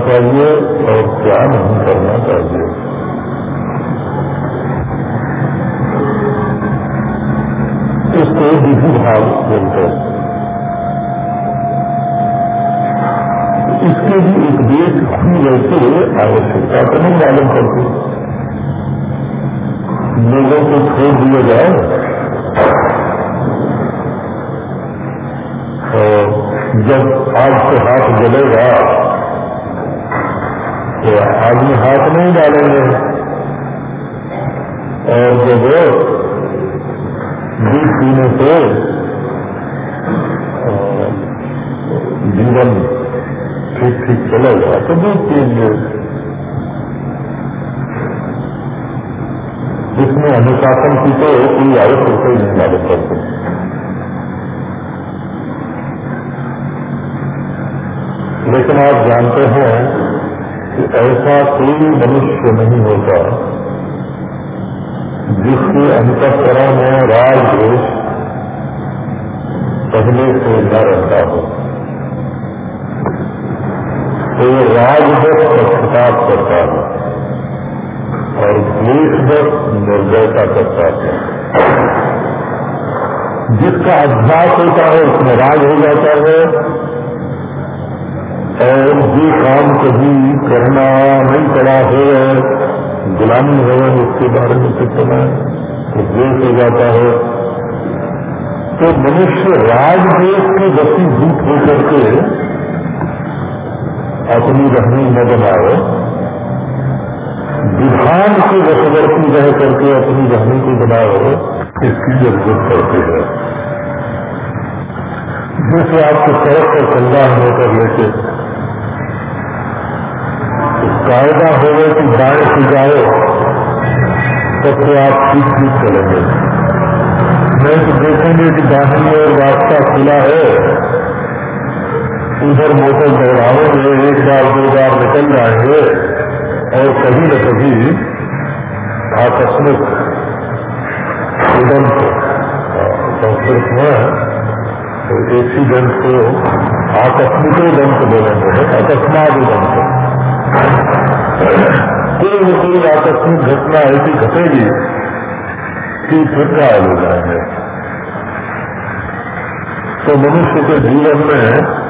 Father तो आदमी हाथ नहीं डालेंगे। और जब दूध पीने से जीवन ठीक ठीक चलेगा तो दूध पिएँगे। जिसमें अनुशासन की तो कोई आवश्यकता ही नहीं लागत करते लेकिन आप जानते हैं कि ऐसा कोई मनुष्य नहीं होता जिसके अंतकरण में राग द्वेष पहले से न रहता हो। तो राजदस पक्षपात करता है और द्वेषदस निर्दयता करता है। जिसका अभ्यास होता है, उसमें राज हो जाता है और ये काम कभी करना नहीं पड़ा हो। गुलामी हो उसके बारे में चिंतन है तो हो जाता है। तो मनुष्य राजदेश की गति वसीभूत होकर के अपनी रहनी न बनाए विधान के वशवर्ती रह करके अपनी रहनी को बनाए इसकी ज़रूरत पड़ती है। जैसे आपको सड़क पर चलना होकर लेके कायदा गए कि दाएँ से तब तो आप ठीक ठीक चलेंगे। नहीं तो देखेंगे कि दाहिनी और रास्ता खुला है। उधर मोटर दौड़ाओगे एक बार, दो बार निकल जाएँगे और कभी न कभी आकस्मिक संस्कृत में तो एक्सीडेंट को आकस्मिक दंत बोलेंगे, अकस्मात दंत कोई न कोई आकस्मिक घटना ऐसी घटेगी कि फिर घायल हो जाएँगे। तो मनुष्य के जीवन में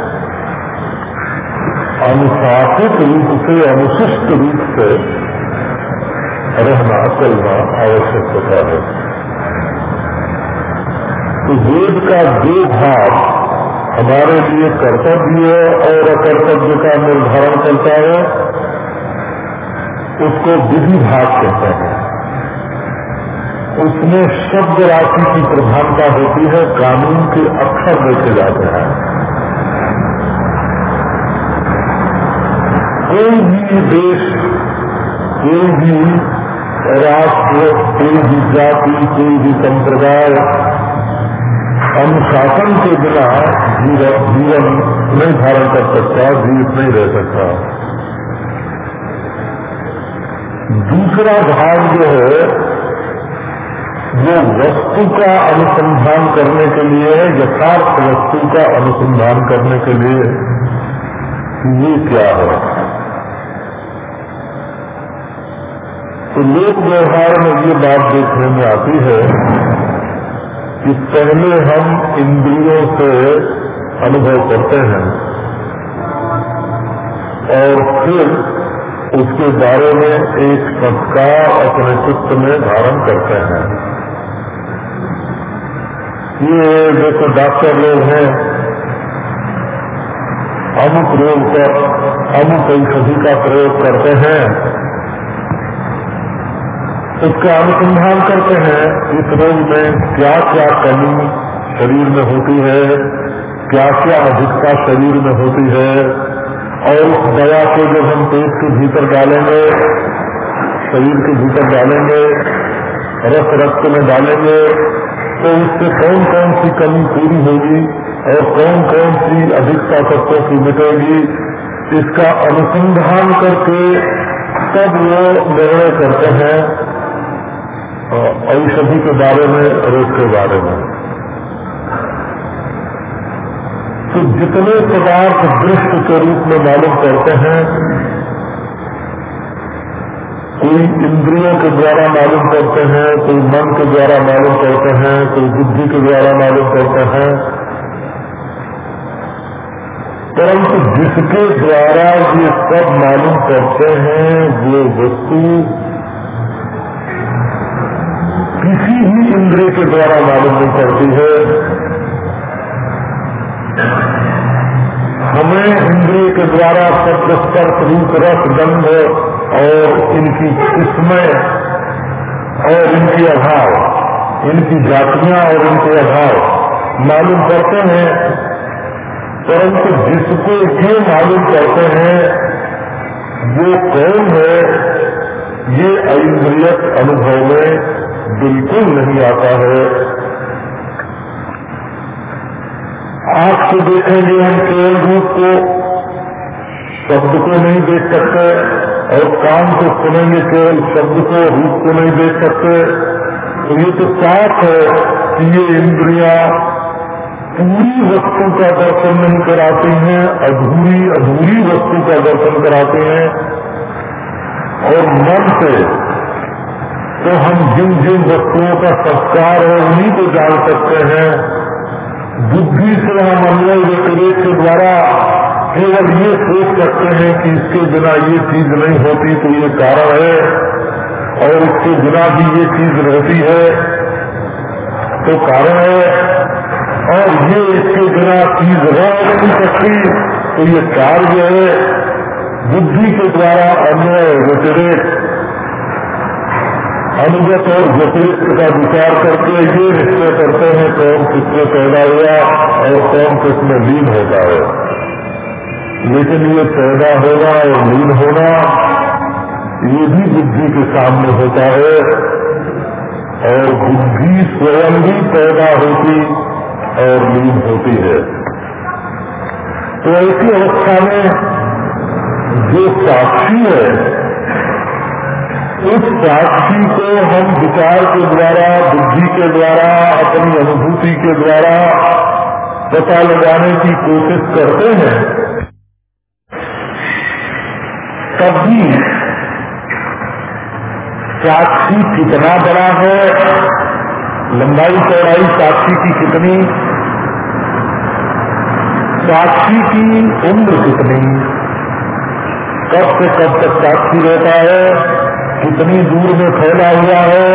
अनुशासित रूप से, अनुशिष्ट रूप से रहना, चलना आवश्यक होता है। तो वेद का दो भाग हमारे लिए कर्तव्य है और अकर्तव्य का निर्धारण करता है। उसको विधि भाग कहते हैं। उसमें शब्द राशि की प्रधानता होती है, कानून के अक्षर देखे जाते हैं। कोई भी देश, कोई भी राष्ट्र, कोई भी जाति, कोई भी संप्रदाय, अनुशासन के बिना जीवन नहीं धारण कर सकता, जीवित नहीं रह सकता। दूसरा भाग जो है, वो वस्तु का अनुसंधान करने के लिए है, यथार्थ वस्तु का अनुसंधान करने के लिए। ये क्या है? तो लोक व्यवहार में ये बात देखने में आती है कि पहले हम इंद्रियों से अनुभव करते हैं और फिर उसके बारे में एक संस्कार अपने चित्त में धारण करते हैं। ये देखो डॉक्टर लोग हैं। अमुक रोग पर अमुक औषधि का प्रयोग करते हैं। उसका अनुसंधान करते हैं। इस रोग में क्या क्या कमी शरीर में होती है क्या क्या अधिकता शरीर में होती है। और उस दया को जब हम पेट के भीतर डालेंगे, शरीर के भीतर डालेंगे, रस रक्त में डालेंगे तो उससे कौन कौन सी कमी पूरी होगी और कौन कौन सी अधिकता तत्वों की मिटेगी, इसका अनुसंधान करके तब वो निर्णय करते हैं, औषधि के बारे में रोग के बारे में। तो जितने पदार्थ दृष्ट के रूप में मालूम करते हैं, कोई इंद्रियों के द्वारा मालूम करते हैं, कोई मन के द्वारा मालूम करते हैं, कोई बुद्धि के द्वारा मालूम करते हैं, परंतु जिसके द्वारा ये सब मालूम करते हैं, वो वस्तु किसी भी इंद्रिय के द्वारा मालूम नहीं करती है। हमें इंद्रिय के द्वारा शब्द स्पर्श रूप रस, गंध और इनकी किस्में और इनकी अभाव, इनकी जातियाँ और इनके अभाव मालूम करते हैं। परंतु जिसको ये मालूम करते हैं, वो कौन है, ये इंद्रियत अनुभव में बिल्कुल नहीं आता है। आँख से देखेंगे हम केवल रूप को शब्द को नहीं देख सकते और काम को सुनेंगे, केवल शब्द को, रूप को नहीं देख सकते। तो ये तो साफ़ है कि ये इंद्रिया पूरी वस्तु का दर्शन नहीं कराती हैं, अधूरी अधूरी वस्तु का दर्शन कराते हैं। और मन से तो हम जिन जिन वस्तुओं का संस्कार है उन्हीं को जान सकते हैं। बुद्धि से हम अन्य व्यतिरेक के द्वारा केवल ये सोच सकते हैं कि इसके बिना ये चीज़ नहीं होती तो ये कारण है, और इसके बिना भी ये चीज़ रहती है तो कारण है। और ये इसके बिना चीज़ रह नहीं सकती तो ये कार्य है। बुद्धि के द्वारा अन्य व्यतिरेक अनुगत और व्यतिरिक्त का विचार करके ये निश्चय करते हैं कौन किसमें पैदा हुआ और कौन किसमें लीन होता है। लेकिन ये पैदा होना और लीन होना, ये भी बुद्धि के सामने होता है। और बुद्धि स्वयं भी पैदा होती और लीन होती है। तो ऐसी अवस्था में जो साक्षी है उस साक्षी को हम विचार के द्वारा, बुद्धि के द्वारा, अपनी अनुभूति के द्वारा पता लगाने की कोशिश करते हैं कभी साक्षी कितना बड़ा है, लंबाई चौड़ाई साक्षी की कितनी, साक्षी की उम्र कितनी, कब से कब तक साक्षी रहता है कितनी दूर में फैला हुआ है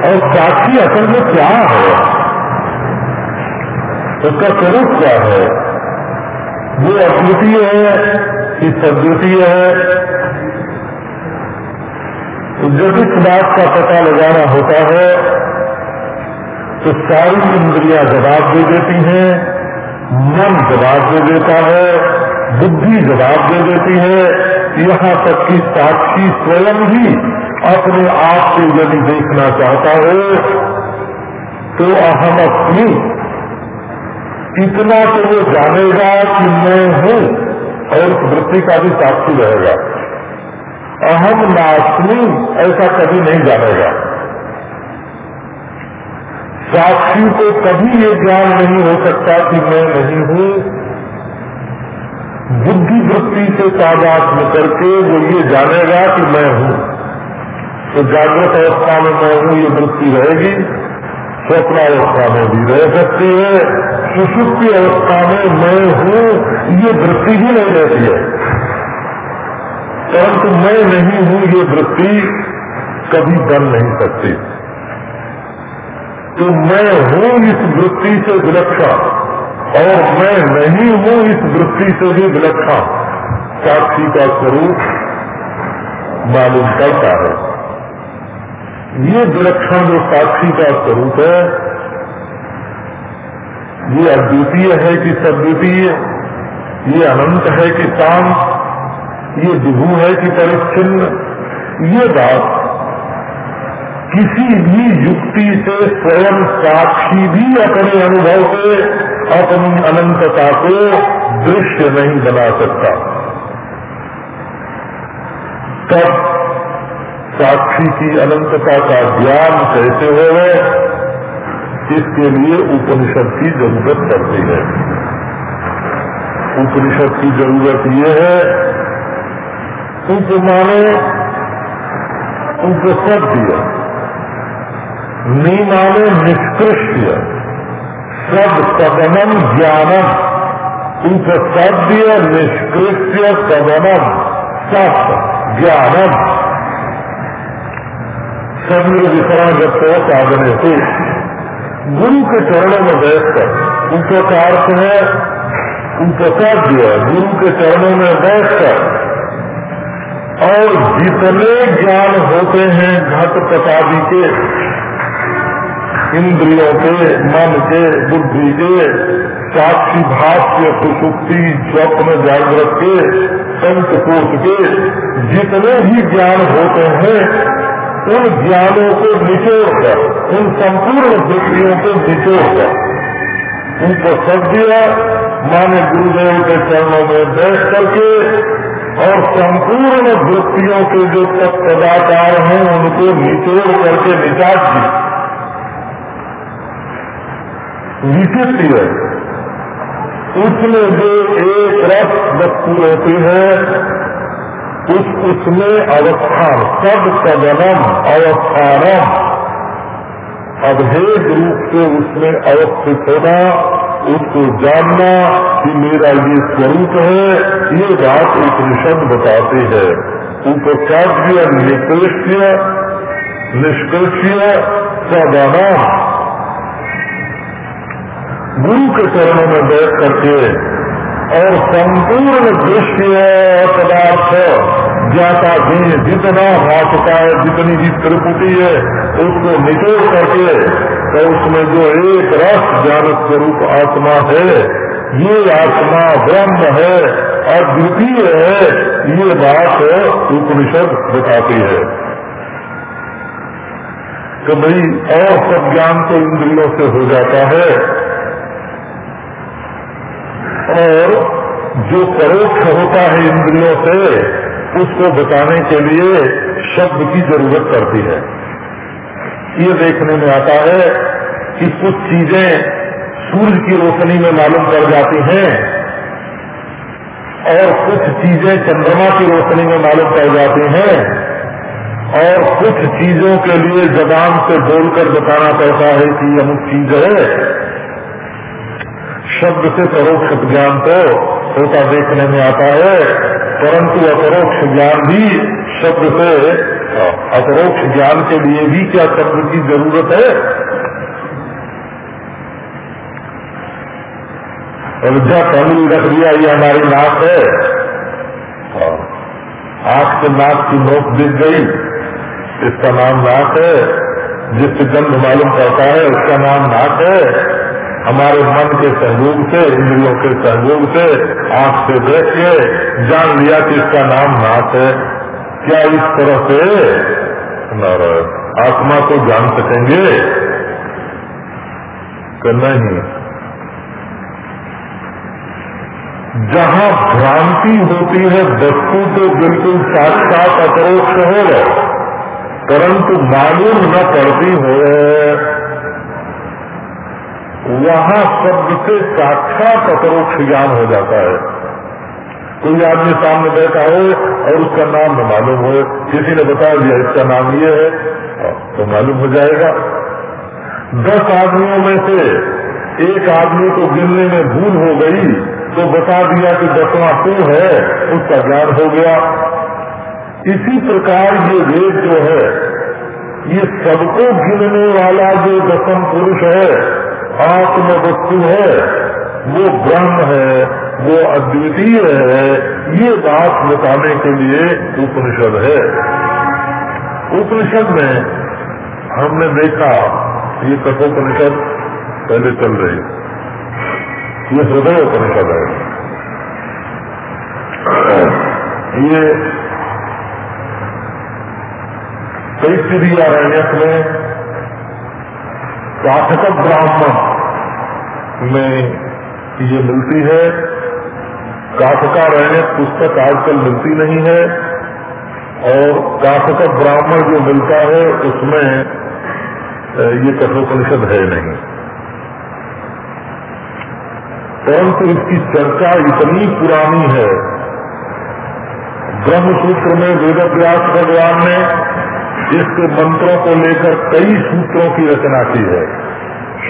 और साक्षी असल में क्या है? उसका स्वरूप क्या है? वो अद्वितीय है कि सद्वितीय है। जब इस बात का पता लगाना होता है तो सारी इंद्रियाँ जवाब दे देती हैं, मन जवाब दे देता है, बुद्धि जवाब दे देती है यहाँ तक कि साक्षी स्वयं भी अपने आप को यदि देखना चाहता हो तो अहम अपनी। इतना तो वो जानेगा कि मैं हूँ और वृत्ति का भी साक्षी रहेगा। अहम नास्मी ऐसा कभी नहीं जानेगा। साक्षी को कभी ये ज्ञान नहीं हो सकता कि मैं नहीं हूँ। बुद्धि वृत्ति से तादात्म करके वो ये जानेगा कि मैं हूँ। तो जागृत अवस्था में मैं हूँ, ये वृत्ति रहेगी। स्वप्नावस्था में भी रह सकती है। सुसुप्ति अवस्था में मैं हूँ, ये वृत्ति ही नहीं रहती है। परंतु मैं नहीं हूँ, ये वृत्ति कभी बन नहीं सकती। तो मैं हूँ इस वृत्ति से विलक्षण। और मैं नहीं हूँ इस वृत्ति से भी विलक्षण। साक्षी का स्वरूप मालूम करता है। ये विलक्षण जो साक्षी का स्वरूप है, ये अद्वितीय है कि सद्वितीय, ये अनंत है कि शांत ये विभू है कि परिच्छिन्न। ये बात किसी भी युक्ति से स्वयं साक्षी भी अपने अनुभव से अपनी अनंतता को दृश्य नहीं बना सकता। तब साक्षी की अनंतता का ज्ञान कैसे हो इसके लिए उपनिषद की ज़रूरत पड़ती है। उपनिषद की ज़रूरत ये है, उपमाने उपसभ्य निमाने निष्कृष्य सब सदनम ज्ञानम। उपसभ्य निष्कृष्य सदनम सब ज्ञानम। विश्राम जब साधने से गुरु के चरणों में बैठकर उनके का अर्थ है उनका साध्य गुरु के चरणों में बैठकर और जितने ज्ञान होते हैं, घट प्रसादी के इंद्रियों के, मन के, बुद्धि के, साक्षी भाष्य सुसुप्ति, स्वप्न जागृत के पंचकोश के, जितने भी ज्ञान होते हैं, उन ज्ञानों को निचोड़कर उन संपूर्ण वृत्तियों को निचोड़कर उनको सब दिया, माने गुरुदेव के चरणों में बैठ करके, और संपूर्ण वृत्तियों के जो तत्पदाकार हैं, उनको निचोड़ करके निकाल दी। विचित्र उसमें जो एक रस वस्तु होती है, उस उसमें अवस्थान सब सदनम अवस्थानम अभेद रूप से उसमें अवस्थित होना, उसको जानना कि मेरा ये स्वरूप है, ये बात उपनिषद बताते हैं। उपचार्य निकृष्य निष्कृष्य सदानम गुरु के चरणों में बैठ करके और संपूर्ण दृश्य पदार्थ ज्ञाता भी जितना भाषता है, जितनी भी त्रिपुटी है, उसको निचोड़ करके तो उसमें जो एक रस ज्ञान स्वरूप आत्मा है, ये आत्मा ब्रह्म है, अद्वितीय है, ये बात उपनिषद बताती है। तो भाई, और सब ज्ञान तो इंद्रियों से हो जाता है। और जो परोक्ष होता है इंद्रियों से, उसको बताने के लिए शब्द की ज़रूरत पड़ती है। ये देखने में आता है कि कुछ चीज़ें सूर्य की रोशनी में मालूम पड़ जाती हैं और कुछ चीज़ें चंद्रमा की रोशनी में मालूम पड़ जाती हैं और कुछ चीज़ों के लिए जबान से बोलकर बताना पड़ता है कि अमुक चीज़ है। शब्द से परोक्ष ज्ञान तो होता देखने में आता है, परंतु अपरोक्ष ज्ञान भी शब्द से, अपरोक्ष ज्ञान के लिए भी क्या शब्द की ज़रूरत है? अयोध्या कानून रख दिया, ये हमारी नाक है। आँख से नाक की नोक दिख गई, इसका नाम नाक है। जिससे गंध मालूम करता है, उसका नाम नाक है। हमारे मन के सहयोग से, इंद्रियों के सहयोग से, आँख से देख के जान लिया कि इसका नाम नाथ है। क्या इस तरह से? आत्मा को जान सकेंगे? नहीं? जहाँ भ्रांति होती है, वस्तु तो बिल्कुल साक्षात अपरोक्ष हो। परंतु मालूम न पड़ती हो। वहाँ शब्द से साक्षात अपरोक्ष ज्ञान हो जाता है। कोई आदमी सामने बैठा हो और उसका नाम न मालूम हो, किसी ने बता दिया, इसका नाम ये है तो मालूम हो जाएगा। दस आदमियों में से एक आदमी को गिनने में भूल हो गई तो बता दिया कि दसवां तू है, उसका ज्ञान हो गया। इसी प्रकार ये वेद जो है, ये सबको गिनने वाला जो दसम पुरुष है आत्म वस्तु है, वो ब्रह्म है, वो अद्वितीय है, ये बात बताने के लिए उपनिषद है। उपनिषद में हमने देखा, ये कठोपनिषद पहले चल रही ये हृदय उपनिषद है। ये तैतरीय में पाठक ब्राह्मण में ये मिलती है। काठका पुस्तक आजकल मिलती नहीं है और काठक ब्राह्मण जो मिलता है, उसमें ये कठोपनिषद है नहीं। परंतु इसकी चर्चा इतनी पुरानी है। ब्रह्मसूत्र में वेद व्यास भगवान ने इसके मंत्रों को लेकर कई सूत्रों की रचना की है।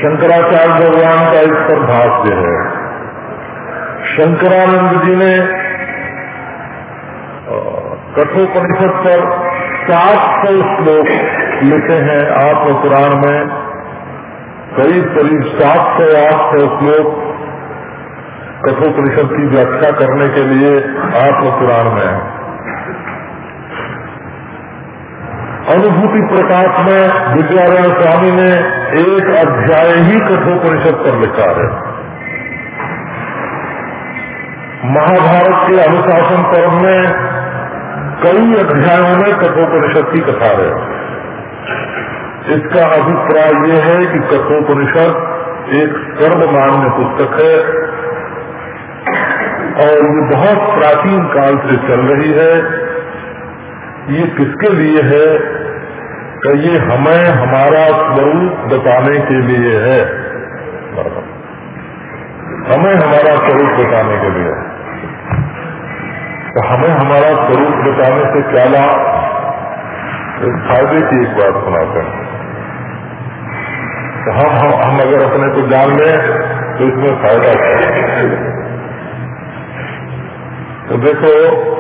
शंकराचार्य भगवान का इस पर भाष्य है। शंकरानंद जी ने कठोपनिषद पर सात सौ श्लोक लिखे हैं। आत्म पुराण में करीब करीब सात सौ, आठ सौ श्लोक कठोपनिषद की व्याख्या करने के लिए आत्म पुराण में अनुभूति प्रकाश में विद्यारायण स्वामी ने एक अध्याय ही कठोपनिषद पर लिखा है। महाभारत के अनुशासन पर्व में कई अध्यायों में कठोपनिषद की कथा है। इसका अभिप्राय ये है कि कठोपनिषद एक सर्वमान्य पुस्तक है और ये बहुत प्राचीन काल से चल रही है। ये किसके लिए है? कि ये हमें हमारा स्वरूप बताने के लिए है। हमें हमारा स्वरूप बताने के लिए। तो हमें हमारा स्वरूप बताने से क्या लाभ? फ़ायदे की एक बात सुनाते हैं। तो हम हम, हम अगर अपने को जान लें तो इसमें फ़ायदा तो देखो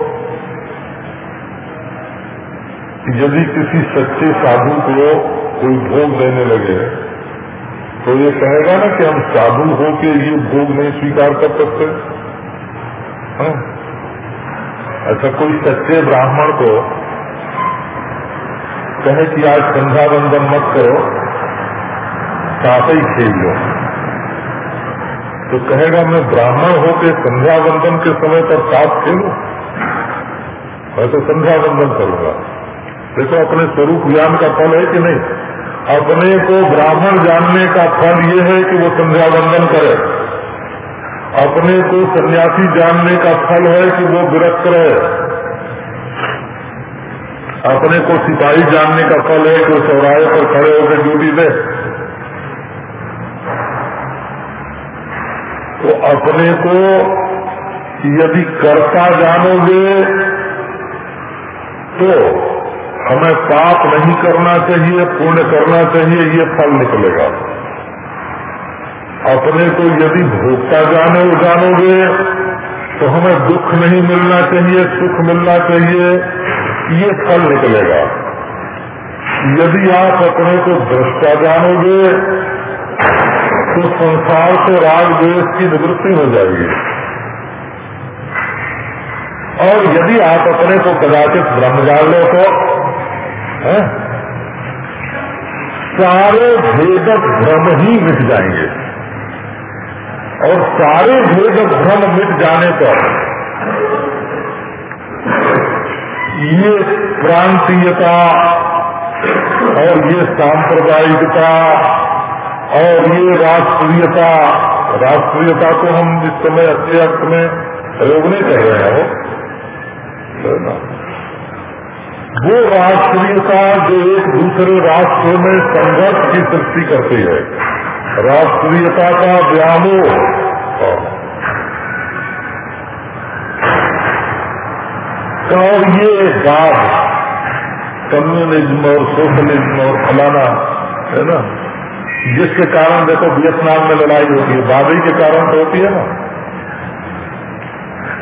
यदि किसी सच्चे साधु को कोई भोग देने लगे तो ये कहेगा ना कि हम साधु हो के ये भोग नहीं स्वीकार कर सकते? अच्छा कोई सच्चे ब्राह्मण को कहे कि आज संध्या बंदन मत करो, साथ ही खेल लो। तो कहेगा, मैं ब्राह्मण होकर संध्या बंदन के समय पर साथ खेलू? मैं तो संध्या बंदन करूँगा। देखो, अपने स्वरूप ज्ञान का फल है कि नहीं? अपने को ब्राह्मण जानने का फल ये है कि वो संध्या बंदन करे। अपने को सन्यासी जानने का फल है कि वो विरक्त रहे। अपने को सिपाही जानने का फल है कि वो चौराहे पर खड़े होकर ड्यूटी दे। तो अपने को यदि कर्ता जानोगे तो हमें पाप नहीं करना चाहिए, पुण्य करना चाहिए, ये फल निकलेगा। अपने को यदि भोक्ता जानो, जानोगे तो हमें दुख नहीं मिलना चाहिए, सुख मिलना चाहिए, ये फल निकलेगा। यदि आप अपने को दृष्टा जानोगे तो संसार से राग देश की निवृत्ति हो जाएगी। और यदि आप अपने को कदाचित ब्रह्म जान लो तो? सारे भेद भ्रम ही मिट जाएँगे और सारे भेद भ्रम मिट जाने पर ये प्रांतीयता और ये सांप्रदायिकता और ये राष्ट्रीयता राष्ट्रीयता को हम इस समय अच्छे अर्थ में प्रयोग नहीं कर रहे हैं वो राष्ट्रीयता जो एक दूसरे राष्ट्र में संघर्ष की सृष्टि करती है। राष्ट्रीयता का व्यामोह। और ये बात कम्युनिज्म और सोशलिज्म और फलाना, है ना? जिसके कारण देखो वियतनाम में लड़ाई होती है, बाबरी के कारण तो होती है ना?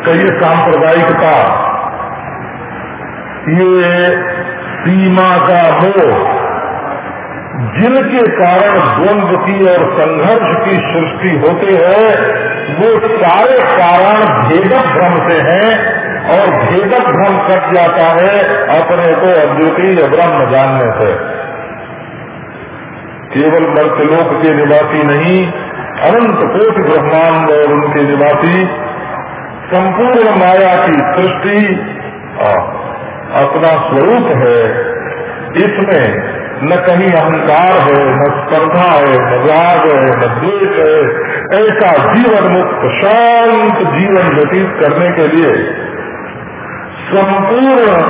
कई सांप्रदायिकता ये सीमा का मोह, जिनके कारण द्वंद की और संघर्ष की सृष्टि होती है, वो सारे कारण भेदक भ्रम से हैं और भेदक भ्रम कट जाता है अपने को अद्वितीय ब्रह्म जानने से। केवल मर्तलोक के निवासी नहीं, अनंत कोट ब्रह्मांड और उनके निवासी, संपूर्ण माया की सृष्टि अपना स्वरूप है। इसमें न कहीं अहंकार है, न स्पर्धा है, न राग है, न द्वेष है। ऐसा जीवन मुक्त, शांत जीवन व्यतीत करने के लिए संपूर्ण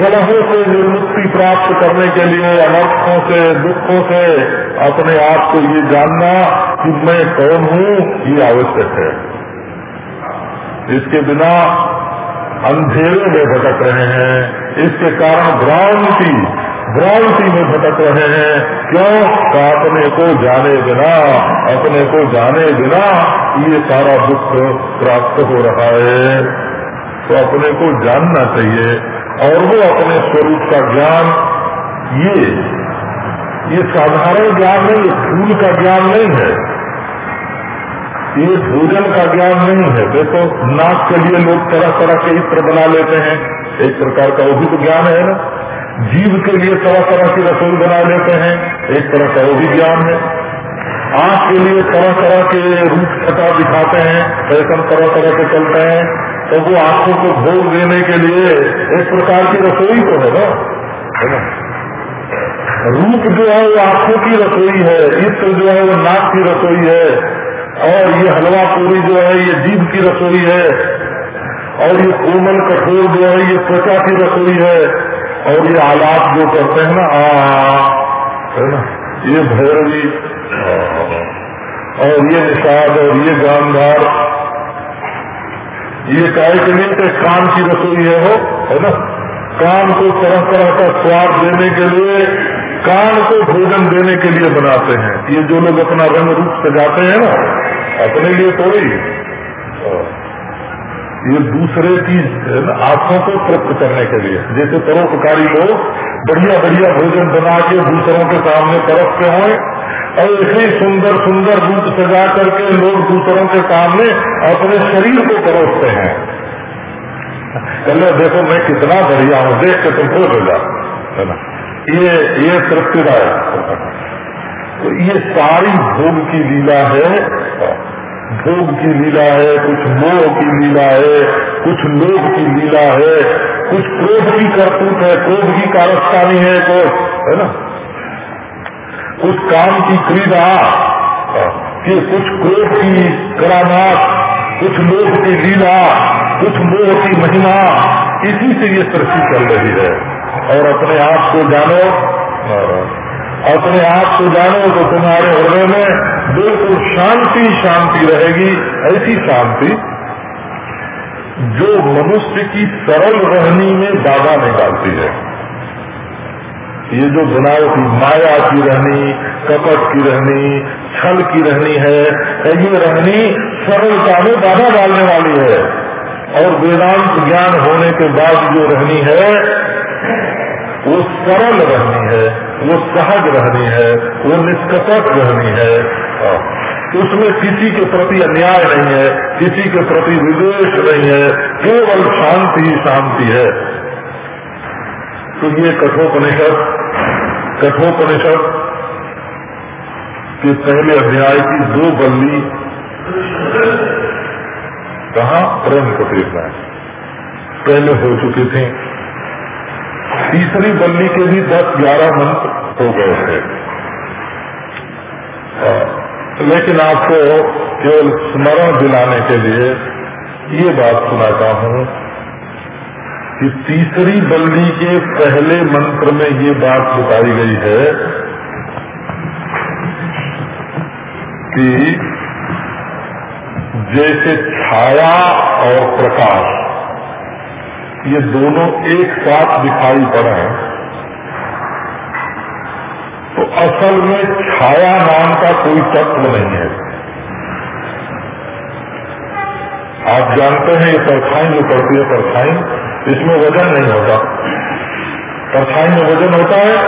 कलहों से निर्मुक्ति प्राप्त करने के लिए, अनर्थों से, दुखों से अपने आप को ये जानना कि मैं कौन हूँ, ये आवश्यक है। इसके बिना अंधेरे में भटक रहे हैं। इसके कारण भ्रांति भ्रांति में भटक रहे हैं। क्यों? का अपने को जाने बिना, अपने को जाने बिना ये सारा दुख प्राप्त हो रहा है। तो अपने को जानना चाहिए। और वो अपने स्वरूप का ज्ञान, ये ये साधारण ज्ञान नहीं फूल का ज्ञान नहीं है। ये भोजन का ज्ञान नहीं है। देखो, नाक के लिए लोग तरह तरह के इत्र बना लेते हैं। एक प्रकार का वो भी तो ज्ञान है ना? जीव के लिए तरह तरह की रसोई बना लेते हैं। एक तरह का वो भी ज्ञान है। आँख के लिए तरह तरह के रूप छटा दिखाते हैं। फ़ैशन तरह तरह के चलते हैं। तो वो आँखों को भोग देने के लिए एक प्रकार की रसोई तो है ना? है ना? रूप जो है वो आँखों की रसोई है। इत्र जो है वो नाक की रसोई है। और ये हलवा पूरी जो है, ये जीव की रसोई है। और ये कोमल कठोर जो है, ये त्वचा की रसोई है। और ये आलाप जो करते हैं ना, आ, है ना, ये भैरवी, और ये निषाद, और ये गांधार, ये काय के लिए कान की रसोई है वो, है ना? कान को तरह तरह का स्वाद देने के लिए कान को भोजन देने के लिए बनाते हैं। ये जो लोग अपना रंग रूप सजाते हैं ना अपने लिए थोड़ी ये दूसरे की आँखों को तृप्त करने के लिए। जैसे परोपकारी लोग बढ़िया बढ़िया भोजन बना के दूसरों के सामने परसते हों, और ऐसे सुंदर सुंदर रूप सजा करके लोग दूसरों के सामने अपने शरीर को परोसते हैं। कहले, देखो, मैं कितना बढ़िया हूँ, देख के तुम खुश हो जाओ। है ना? ये ये तृप्तिदायक। तो ये सारी भोग की लीला है। भोग की लीला है, कुछ मोह की लीला है, कुछ लोभ की लीला है, कुछ क्रोध की करतूत है, क्रोध की कारस्तानी है तो है ना? कुछ काम की क्रीड़ा कि कुछ क्रोध की करामात कुछ लोभ की लीला, कुछ मोह की महिमा, इसी से ये सृष्टि चल रही है। और अपने आप को जानो अपने आप को जानो तो तुम्हारे हृदय में बिल्कुल शांति शांति रहेगी, ऐसी शांति जो मनुष्य की सरल रहनी में बाधा निकालती है। ये जो बनावटी माया की रहनी, कपट की रहनी, छल की रहनी है, ये रहनी सरलता में बाधा डालने वाली है। और वेदांत ज्ञान होने के बाद जो रहनी है वो सरल रहनी है, वो सहज रहनी है, वो निष्कपट रहनी है। उसमें किसी के प्रति अन्याय नहीं है, किसी के प्रति विदेश नहीं है, केवल शांति ही शांति है। तो ये कठोपनिषद कठोपनिषद के पहले अध्याय की दो बल्ली कहा? प्रेम कपीर में। पहले हो चुकी थी। तीसरी बल्ली के भी दस ग्यारह मंत्र हो गए थे। लेकिन आपको केवल स्मरण दिलाने के लिए ये बात सुनाता हूँ कि तीसरी बल्ली के पहले मंत्र में ये बात बताई गई है कि जैसे छाया और प्रकाश ये दोनों एक साथ दिखाई पड़े तो तो असल में छाया नाम का कोई तत्व नहीं है। आप जानते हैं ये परछाई जो पड़ती है, परछाई, इसमें वज़न नहीं होता। परछाई में वज़न होता है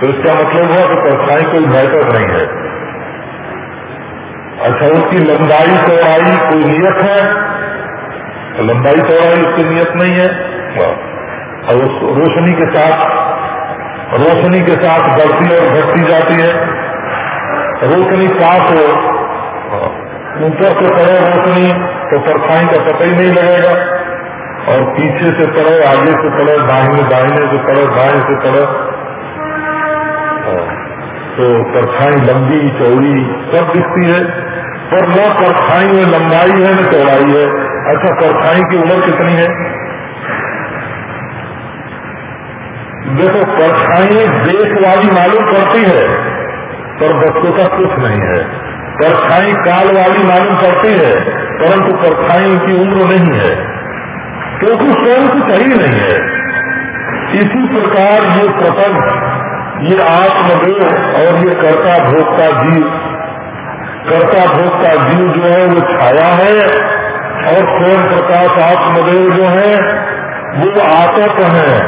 तो इसका मतलब हुआ कि परछाई कोई मैटर नहीं है। अच्छा उसकी लंबाई, चौड़ाई कोई नियत है लंबाई चौड़ाई उसकी नियत नहीं है। और उस रोशनी के साथ, रोशनी के साथ बढ़ती और घटती जाती है। रोशनी साफ़ हो ऊपर से पड़े रोशनी तो परछाई का पता ही नहीं लगेगा। और पीछे से पड़े, आगे से पड़े, दाहिने दाहिने से पड़े, बाएँ से पड़े। तो परछाई लंबी, चौड़ी, सब दिखती है। पर न परछाई में लंबाई है, न चौड़ाई है। अच्छा परछाई की उम्र कितनी है? देखो परछाई देश वाली मालूम पड़ती है, पर का कुछ नहीं है। परछाई काल वाली मालूम पड़ती है, परंतु परछाई की उम्र नहीं है। क्योंकि स्वयं कुछ ही नहीं है। इसी प्रकार ये प्रपंच, ये आत्मदेव और ये कर्ता भोक्ता जीव कर्ता भोक्ता जीव जो है, वो छाया है। और स्वयं प्रकाश आत्मदेव जो है, वो आतप है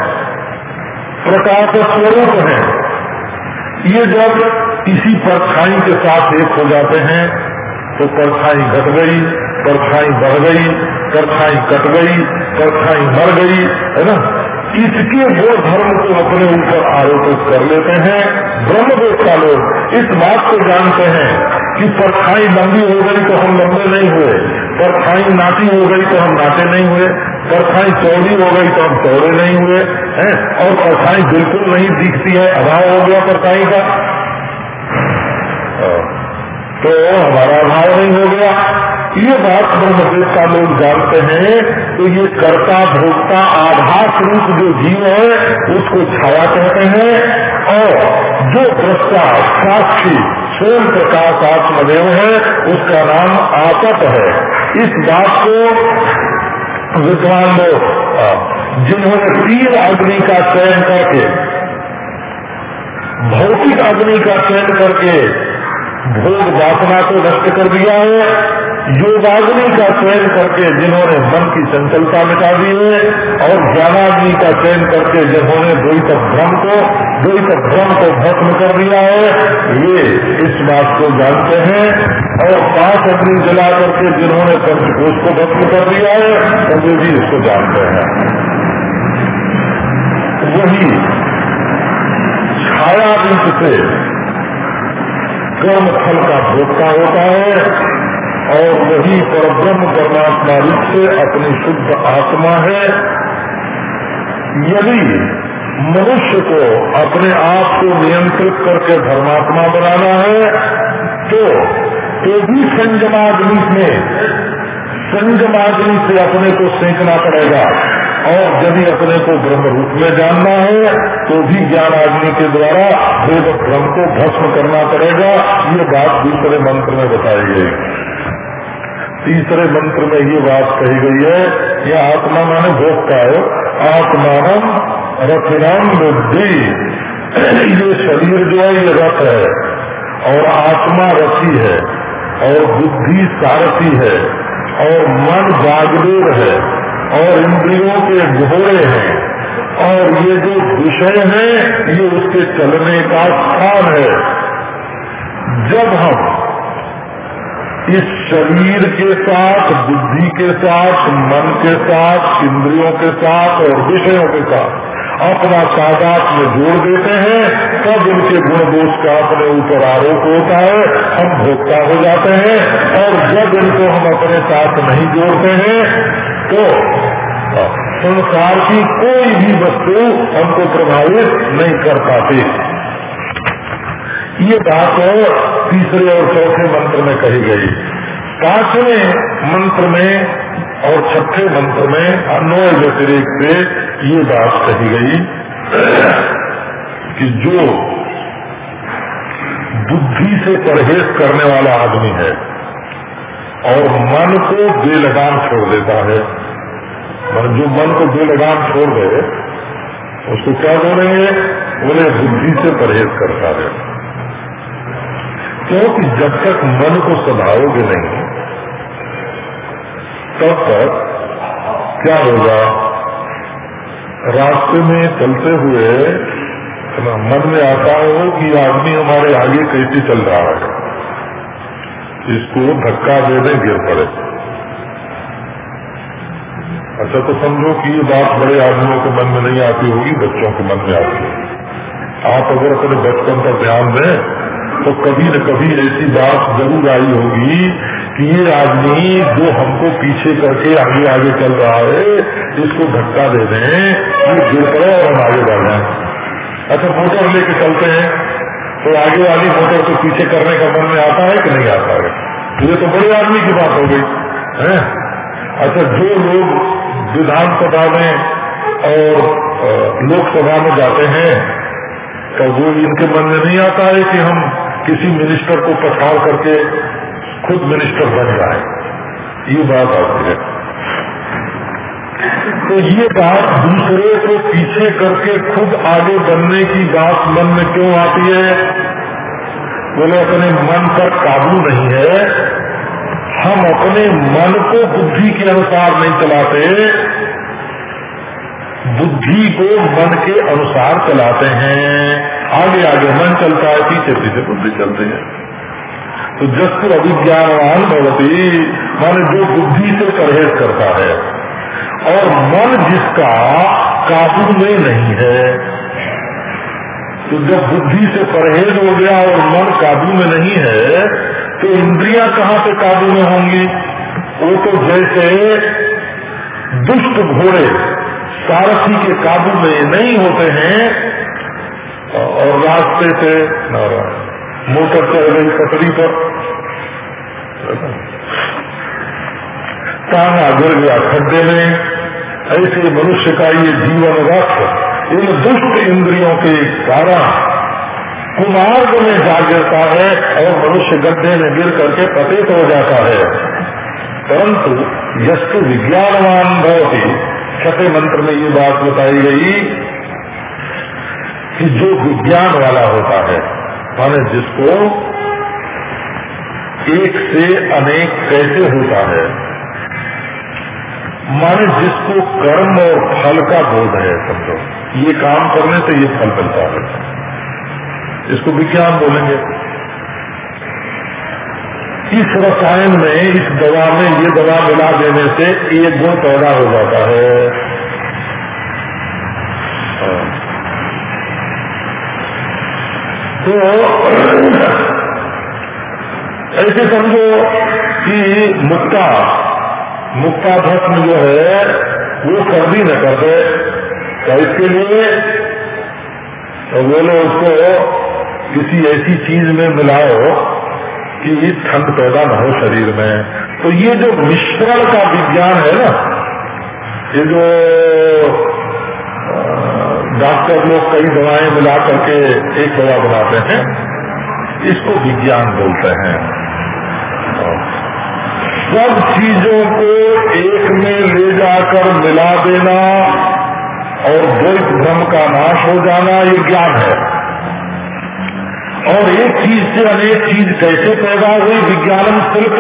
प्रकाश स्वरूप है। ये जब इसी परछाई के साथ एक हो जाते हैं तो परछाई घट गई, परछाई बढ़ गई, परछाई कट गई, परछाई मर गई, है ना? इसके वो धर्म को अपने ऊपर आरोपित कर लेते हैं ब्रह्मवेत्ता लोग। इस बात को जानते हैं कि परछाई लंबी हो गई तो हम लंबे नहीं हुए। परछाई नाटी हो गई तो हम नाटे नहीं हुए। परछाई चौड़ी हो गई तो हम चौड़े नहीं हुए, हैं? और परछाई बिल्कुल नहीं दिखती है, अभाव हो गया परछाई का। तो हमारा अभाव नहीं हो गया। ये बात ब्रह्मदेवता लोग जानते हैं तो ये कर्ता, भोक्ता, आभास रूप जो जीव है, उसको छाया कहते हैं। और जो दृष्टा साक्षी स्वयं प्रकाश आत्मदेव है, उसका नाम आपत है। इस बात को विद्वान लोग जिन्होंने तीन अग्नि का चयन करके, भौतिक अग्नि का चयन करके भोग वासना को नष्ट कर दिया है। योगाग्नि का चयन करके जिन्होंने मन की चंचलता मिटा दी है और ज्ञानाग्नि का चयन करके जिन्होंने द्वैत भ्रम को, द्वैत भ्रम को भस्म कर दिया है, ये इस बात को जानते हैं। और पाँच अग्नि जला करके जिन्होंने पंचकोश को भस्म कर दिया है वे भी इसको जानते हैं। वही छाया बीच से कर्म फल का भोगता होता है और वही परब्रह्म परमात्मा रूप से अपनी शुद्ध आत्मा है। यदि मनुष्य को अपने आप को नियंत्रित करके धर्मात्मा बनाना है तो तो भी संयमाग्नि में संयमाग्नि से अपने को सेंकना पड़ेगा। और यदि अपने को ब्रह्म रूप में जानना है तो भी ज्ञान आदमी के द्वारा वेद भ्रम को भस्म करना पड़ेगा। ये बात दूसरे मंत्र में बताई गई। तीसरे मंत्र में ये बात कही गई है, ये आत्मा माने भोगता है। आत्मान रथनाम बुद्धि। ये शरीर जो है, ये रथ है। और आत्मा रथी है। और बुद्धि सारथी है। और मन बागदेव है। और इंद्रियों के घोड़े हैं। और ये जो विषय है, ये उसके चलने का स्थान है। जब हम इस शरीर के साथ, बुद्धि के साथ, मन के साथ, इंद्रियों के साथ और विषयों के साथ अपना तादाद में जोड़ देते हैं, तब उनके गुण दोष का अपने ऊपर आरोप होता है, हम भोक्ता हो जाते हैं, और जब इनको हम अपने साथ नहीं जोड़ते हैं तो संसार की कोई भी वस्तु हमको प्रभावित नहीं कर पाती। ये बात तीसरे और चौथे मंत्र में कही गई। पाँचवें मंत्र में और छठे मंत्र में अन्वय व्यतिरिक से ये बात कही गई कि जो बुद्धि से परहेज करने वाला आदमी है और मन को बेलगाम छोड़ देता है जो मन को दो बेलगाम छोड़ दे, उसको क्या बोलेंगे बोले बुद्धि से परहेज करता है। क्योंकि जब तक मन को सधाओगे नहीं, तब तक क्या होगा? रास्ते में चलते हुए मन में आता हो कि आदमी हमारे आगे कैसे चल रहा है। इसको धक्का दे दे गिर पड़े। अच्छा तो समझो कि ये बात बड़े आदमियों के मन में नहीं आती होगी, बच्चों के मन में आती होगी। आप अगर अपने बचपन पर ध्यान दें तो कभी न कभी ऐसी बात ज़रूर आई होगी कि ये आदमी जो हमको पीछे करके आगे आगे चल रहा है, इसको धक्का दे दें, ये गिर पड़े और हम आगे बढ़ जाए। अच्छा मोटर लेके चलते हैं तो आगे वाली मोटर को पीछे करने का मन में आता है कि नहीं आता है? ये तो बड़े आदमी की बात हो गई, है? अच्छा जो लोग विधानसभा में और लोकसभा में जाते हैं तो वो इनके मन में नहीं आता है कि हम किसी मिनिस्टर को पछाड़ करके खुद मिनिस्टर बन जाए। ये बात आती है। तो ये बात दूसरे को पीछे करके खुद आगे बनने की बात मन में क्यों आती है? बोले, अपने मन पर काबू नहीं है। हम अपने मन को बुद्धि के अनुसार नहीं चलाते, बुद्धि को मन के अनुसार चलाते हैं। आगे आगे, मन चलता है, पीछे पीछे बुद्धि चलते हैं। तो जस्ट अभिज्ञानवान भगवती माने जो बुद्धि से परहेज करता है, और मन जिसका काबू में नहीं है तो जब बुद्धि से परहेज हो गया और मन काबू में नहीं है तो इंद्रियाँ कहाँ से काबू में होंगी? वो तो जैसे दुष्ट घोड़े सारथी के काबू में नहीं होते हैं, और रास्ते से मोटर चल गई पटरी पर। टांगा गिर गया खड्डे में, ऐसे मनुष्य का ये जीवन रथ इन दुष्ट इंद्रियों के कारण कुमार्ग में जा गिरता है और मनुष्य गड्ढे में गिर करके पतित हो जाता है। परंतु यस्तु विज्ञानवान भवती। छठे मंत्र में ये बात बताई गई कि जो विज्ञान वाला होता है, माने जिसको एक से अनेक कैसे होता है, माने जिसको कर्म और फल का बोध है, समझो। ये काम करने से ये फल मिलता है। इसको विज्ञान बोलेंगे? इस रसायन में, इस दवा में, ये दवा मिला देने से एक गुण पैदा हो जाता है। तो ऐसे समझो कि मुक्ता मुक्ता भस्म जो है, वो सर्दी न कर दे। तो इसके लिए तो बोलो उसको किसी ऐसी चीज़ में मिलाओ कि ये ठंड पैदा न हो शरीर में। तो ये जो मिश्रण का विज्ञान है ना, ये जो डॉक्टर लोग कई दवाएँ मिला करके एक दवा बनाते हैं, इसको विज्ञान बोलते हैं। सब चीज़ों को एक में ले जाकर मिला देना और द्वैत भ्रम का नाश हो जाना, ये ज्ञान है। और एक चीज़ से अनेक चीज़ कैसे पैदा हुई? विज्ञानम शिल्प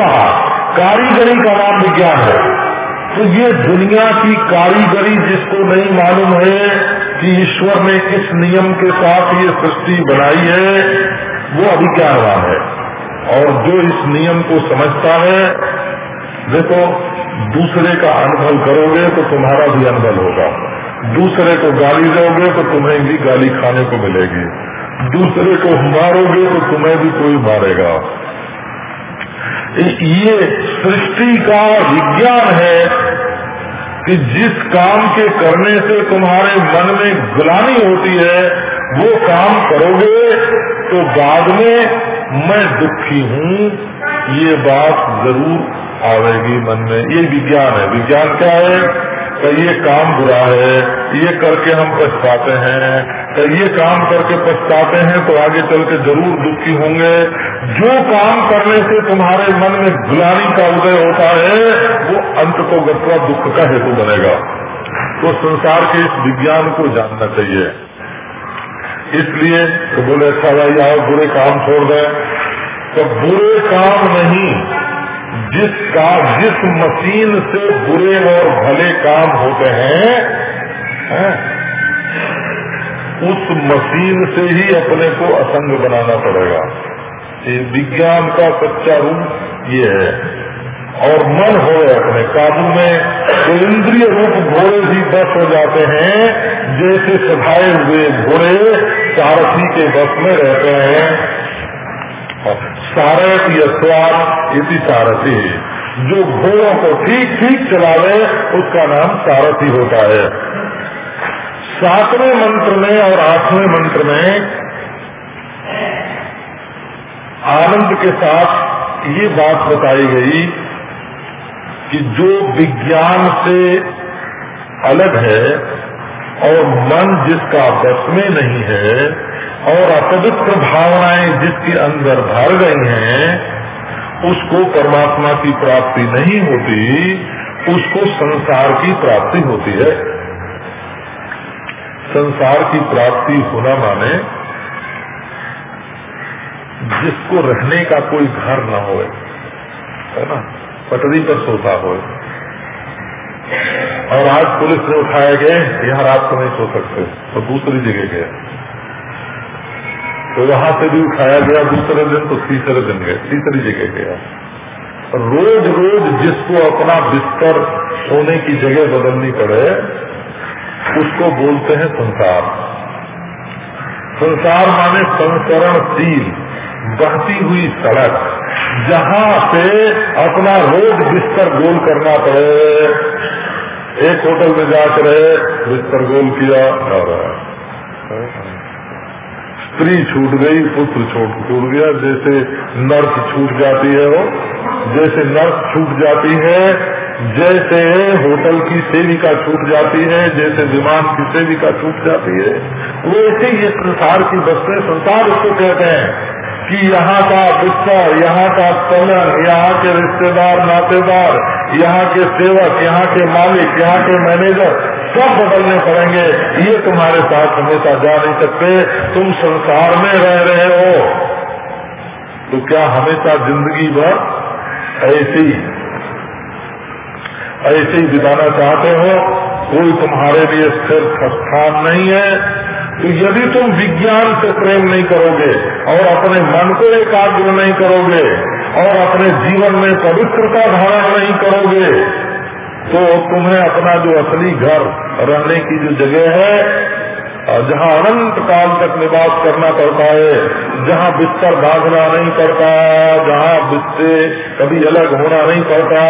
कारीगरी का नाम विज्ञान है। तो ये दुनिया की कारीगरी जिसको नहीं मालूम है कि ईश्वर ने किस नियम के साथ ये सृष्टि बनाई है, वो अभिज्ञानवान है। और जो इस नियम को समझता है, देखो, दूसरे का अनुभव करोगे तो तुम्हारा भी अनुभव होगा। दूसरे को गाली दोगे तो तुम्हें भी गाली खाने को मिलेगी। दूसरे को मारोगे तो तुम्हें भी कोई मारेगा। ये सृष्टि का विज्ञान है कि जिस काम के करने से तुम्हारे मन में गुलामी होती है, वो काम करोगे तो बाद में मैं दुखी हूँ। ये बात ज़रूर आवेगी मन में। ये विज्ञान है। विज्ञान क्या है? तो ये काम बुरा है, ये करके हम पछताते हैं। तो ये काम करके पछताते हैं तो आगे चल के ज़रूर दुखी होंगे। जो काम करने से तुम्हारे मन में गुलामी का उदय होता है, वो अंत को गत्वा दुख का हेतु बनेगा। तो संसार के इस विज्ञान को जानना चाहिए। इसलिए तो बोले अच्छा भाई, आओ बुरे काम छोड़ दें। तो बुरे काम नहीं जिस का जिस मशीन से बुरे और भले काम होते हैं, है? उस मशीन से ही अपने को असंग बनाना पड़ेगा विज्ञान का सच्चा रूप ये है और मन हो अपने काबू में तो इंद्रिय रूप घोड़े भी बस हो जाते हैं, जैसे सधाए हुए घोड़े सारथी के बस में रहते हैं सारथ यस्वाद इति सारथी जो घोड़ों को ठीक ठीक चला चलावे, उसका नाम सारथी होता है। सातवें मंत्र में और आठवें मंत्र में आनंद के साथ ये बात बताई गई कि जो विज्ञान से अलग है और मन जिसका बस में नहीं है, और अपवित्र भावनाएँ जिसके अंदर भर गई हैं, उसको परमात्मा की प्राप्ति नहीं होती, उसको संसार की प्राप्ति होती है। संसार की प्राप्ति होना माने जिसको रहने का कोई घर न हो है ना? पटरी पर सोता हो और आज पुलिस ने उठाए गए यहाँ रात को नहीं सो सकते तो दूसरी जगह गए तो वहाँ से भी उठाया गया, दूसरे दिन तो तीसरे दिन गए, तीसरी जगह गया। रोज रोज जिसको अपना बिस्तर सोने की जगह बदलनी पड़े, उसको बोलते हैं संसार। संसार माने संसरणशील बहती हुई सड़क, जहाँ से अपना रोज बिस्तर गोल करना पड़े। एक होटल में जाकर बिस्तर गोल किया और स्त्री छूट गई, पुत्र छूट छूट गया, जैसे नर्स छूट जाती है वो, जैसे नर्स छूट जाती है, जैसे होटल की सेविका छूट जाती है, जैसे विमान की सेविका छूट जाती है। वैसे ये संसार की वस्तुएँ, संसार उसको कहते हैं। कि यहाँ का गुस्सा, यहाँ का पलंग यहाँ के रिश्तेदार, नातेदार, यहाँ के सेवक, यहाँ के मालिक, यहाँ के मैनेजर सब बदलने पड़ेंगे। ये तुम्हारे साथ हमेशा जा नहीं सकते। तुम संसार में रह रहे हो। तो क्या हमेशा ज़िंदगी भर ऐसी, ऐसे ही बिताना चाहते हो? कोई तुम्हारे लिए स्थिर स्थान नहीं है। तो यदि तुम विज्ञान से प्रेम नहीं करोगे, और अपने मन को एकाग्र नहीं करोगे, और अपने जीवन में पवित्रता धारण नहीं करोगे तो तुम्हें अपना जो असली घर, रहने की जो जगह है जहाँ अनंत काल तक निवास करना पड़ता है, जहाँ बिस्तर भागना नहीं पड़ता, जहाँ बिस्ते कभी अलग होना नहीं पड़ता,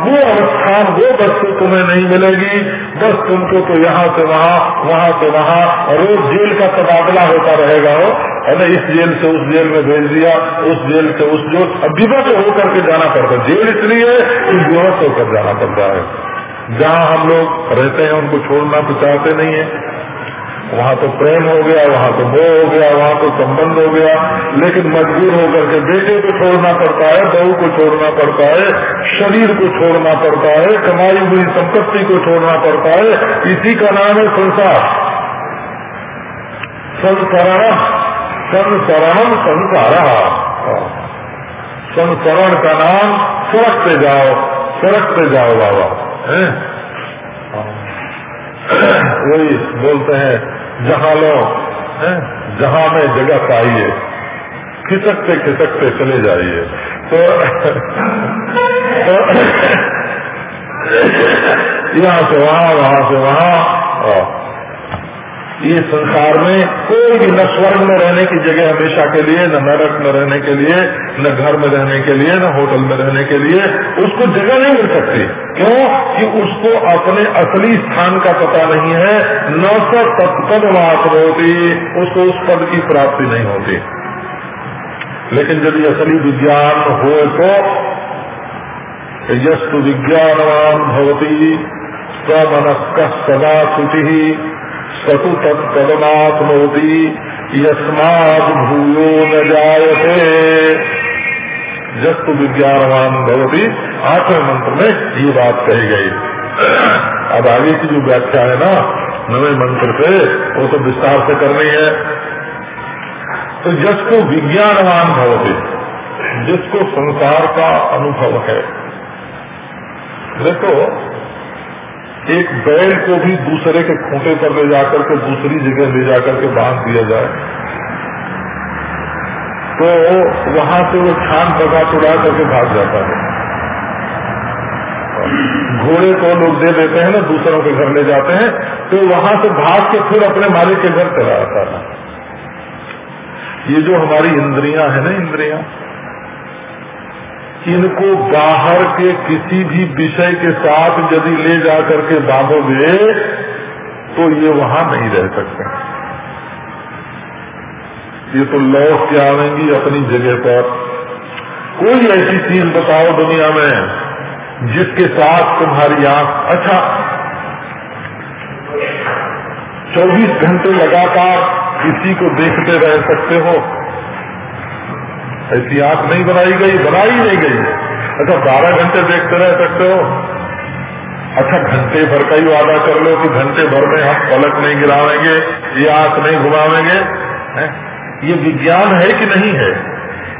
वो अवस्थान, वो वस्तु तुम्हें नहीं मिलेगी। बस तुमको तो यहाँ से वहाँ वहाँ से वहाँ रोज जेल का तबादला होता रहेगा। हो अरे इस जेल से उस जेल में भेज दिया, उस जेल से उस जो विवश होकर के जाना पड़ता है। जेल इसलिए विवश होकर जाना पड़ता है। जहाँ हम लोग रहते हैं, उनको छोड़ना तो चाहते नहीं है। वहाँ तो प्रेम हो गया, वहाँ तो मोह हो गया, वहाँ तो संबंध हो गया। लेकिन मजबूर होकर के बेटे को छोड़ना पड़ता है, बहू को छोड़ना पड़ता है, शरीर को छोड़ना पड़ता है, कमाई हुई संपत्ति को छोड़ना पड़ता है। इसी का नाम है संसार। संसरण संसरण संसार। संसरण का नाम सड़कते जाओ सड़कते जाओ बाबा। वही बोलते हैं जहाँ लो। जहाँ में जगह पाइए। खिसकते खिसकते चले जाइए। तो, तो यहाँ से वहाँ वहाँ से वहाँ ये संसार में कोई भी न स्वर्ग में रहने की जगह हमेशा के लिए, न नरक में रहने के लिए, न घर में रहने के लिए, न होटल में रहने के लिए उसको जगह नहीं मिल सकती। क्यों? कि उसको अपने असली स्थान का पता नहीं है, न तो तत्पद मात्र होती, उसको उस पद की प्राप्ति नहीं होती। लेकिन यदि असली विज्ञान हो तो यस्तु विज्ञानवान भवती स्वमनस्क सदा शुचि सतु तत्पदमात्मोदी यस्माद भूयो न जायते। जस्तु विज्ञानवान भवती आठवें मंत्र में ये बात कही गई। अब आगे की जो व्याख्या है ना, नवे मंत्र से, वो तो विस्तार से करनी है। तो जिसको विज्ञानवान भवते जिसको संसार का अनुभव है। देखो एक बैल को भी दूसरे के खूंटे पर ले जाकर के दूसरी जगह ले जाकर के बाँध दिया जाए। तो वहाँ से वो छान पका चुड़ा करके भाग जाता है। घोड़े को लोग दे देते हैं ना, दूसरों के घर ले जाते हैं तो वहाँ से भाग के फिर अपने मालिक के घर चला आता है। ये जो हमारी इंद्रियाँ है ना, इंद्रियाँ इनको बाहर के किसी भी विषय के साथ यदि ले जा करके बांधोगे तो ये वहाँ नहीं रह सकते। ये तो लौट के आवेंगी अपनी जगह पर। कोई ऐसी चीज़ बताओ दुनिया में, जिसके साथ तुम्हारी आँख अच्छा 24 घंटे लगातार किसी को देखते रह सकते हो। ऐसी आँख नहीं बनाई गई, बनाई नहीं गई। अच्छा बारह घंटे देखते रह सकते हो। अच्छा घंटे भर का ही वादा कर लो कि घंटे भर में हम पलक नहीं गिरावेंगे, ये आँख नहीं घुमावेंगे ये विज्ञान है कि नहीं है?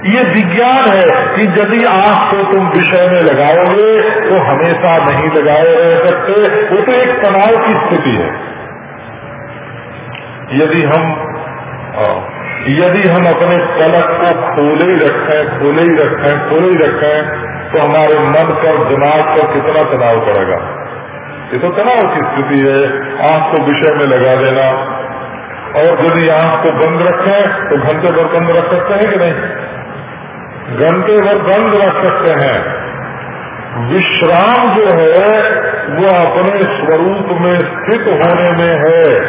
ये विज्ञान है कि यदि आँख को तुम विषय में लगाओगे तो हमेशा नहीं लगाए रह सकते। वो तो एक तनाव की स्थिति है। यदि हम यदि हम अपने पलक को खोले ही रखें, खोले ही रखें, खोले ही रखें तो हमारे मन पर, दिमाग पर कितना तनाव पड़ेगा? ये तो तनाव की स्थिति है। आँख को विषय में लगा देना। और यदि आँख को बंद रखें तो घंटे भर बंद रख सकते हैं कि नहीं? घंटे भर बंद रख सकते हैं। विश्राम जो है, वो अपने स्वरूप में स्थित होने में है।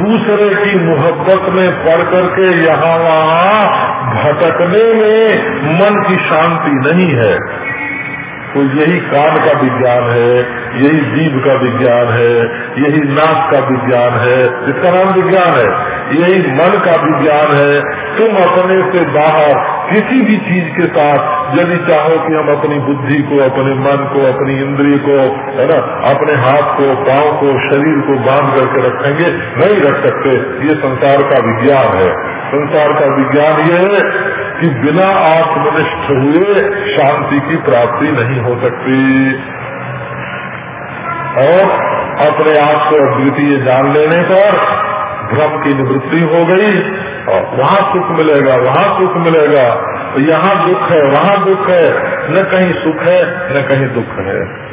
दूसरे की मोहब्बत में पढ़ करके यहाँ वहाँ भटकने में मन की शांति नहीं है। तो यही कान का विज्ञान है, यही जीव का विज्ञान है, यही नाक का विज्ञान है। इसका नाम विज्ञान है। यही मन का विज्ञान है। तुम अपने से बाहर किसी भी चीज़ के साथ यदि चाहो कि हम अपनी बुद्धि को, अपने मन को, अपनी इंद्रिय को, है ना, अपने हाथ को, पाँव को, शरीर को बाँध करके रखेंगे, नहीं रख सकते। ये संसार का विज्ञान है। संसार का विज्ञान ये है कि बिना आत्मनिष्ठ हुए शांति की प्राप्ति नहीं हो सकती। और अपने आप को अद्वितीय जान लेने पर भ्रम की निवृत्ति हो गई और वहाँ सुख मिलेगा, वहाँ सुख मिलेगा। यहाँ दुख है, वहाँ दुख है। न कहीं सुख है, न कहीं दुख है।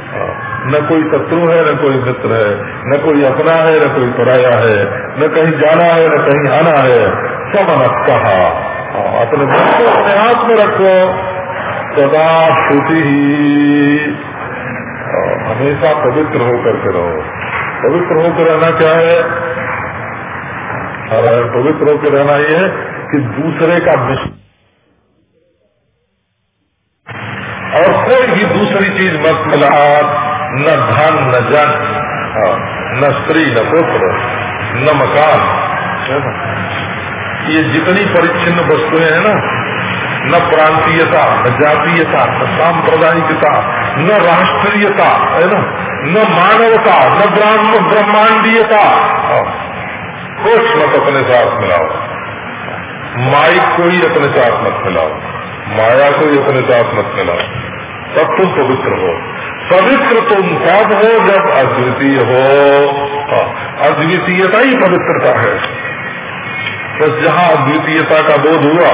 न कोई शत्रु है, न कोई मित्र है। न कोई अपना है, न कोई पराया है। न कहीं जाना है, न कहीं आना है। सब अनक कहा अपने मन को अपने हाथ में रखो। सदा श्रुति ही। हमेशा पवित्र होकर के रहो। पवित्र होकर रहना क्या है? और पवित्र होकर रहना ये है कि दूसरे का मिश्र और कोई भी दूसरी चीज़ मत मिला न धन, न जन न स्त्री, न पुत्र, न मकान। ये जितनी परिच्छिन्न वस्तुएँ हैं ना, न प्रांतीयता, न जातीयता, न सांप्रदायिकता, न राष्ट्रीयता, है ना, न मानवता, न ब्राह्मण ब्रह्मांडीयता कुछ मत अपने साथ मिलाओ। माइक को ही अपने साथ मत मिलाओ। माया को ही अपने साथ मत मिलाओ। तब तुम पवित्र हो। पवित्र तुम तब हो जब अद्वितीय हो। अद्वितीयता ही पवित्रता है। बस तो जहाँ अद्वितीयता का बोध हुआ